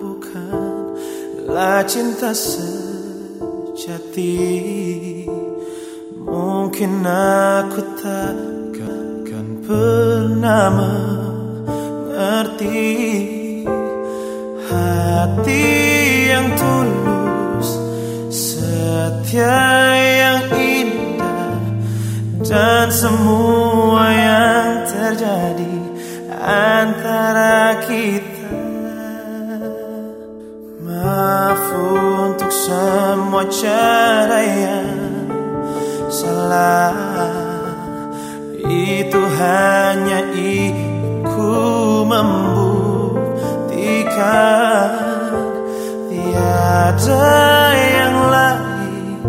Bukanlah cinta sejati. Mungkin aku takkan pernah mengerti Hati yang tulus Setia yang indah Dan semua Maaf untuk semua cara yang salah. Itu hanya iku membuktikan. Tiada yang lain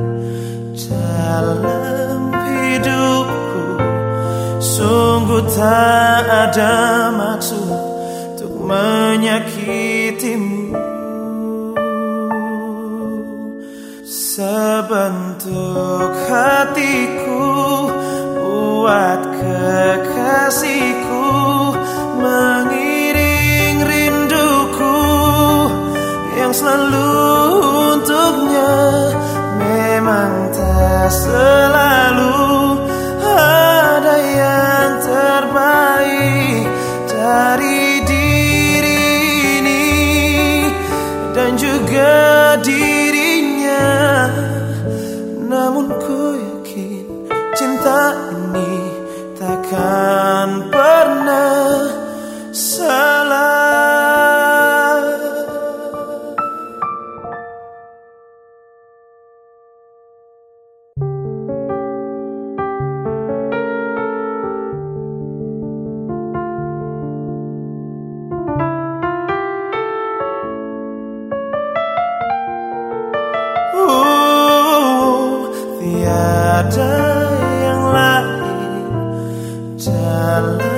dalam hidupku. Sungguh tak ada maksud untuk menyakitimu Sebentuk hatiku buat kekasihku Mengiring rinduku yang selalu untuknya Memang tak takkan dalam hidupku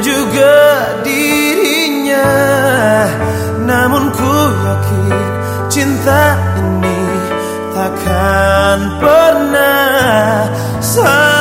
juga dirinya. Namun ku yakin cinta ini takkan pernah salah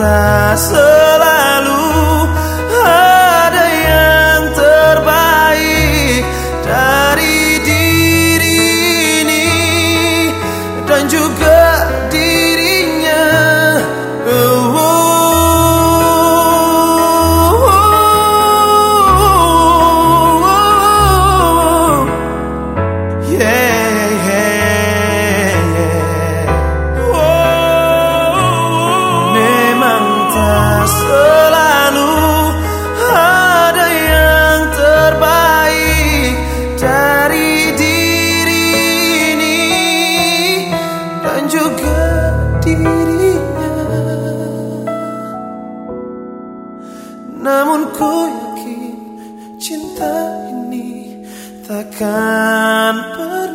Memang tak selalu dirinya. Namun ku yakin cinta ini takkan pernah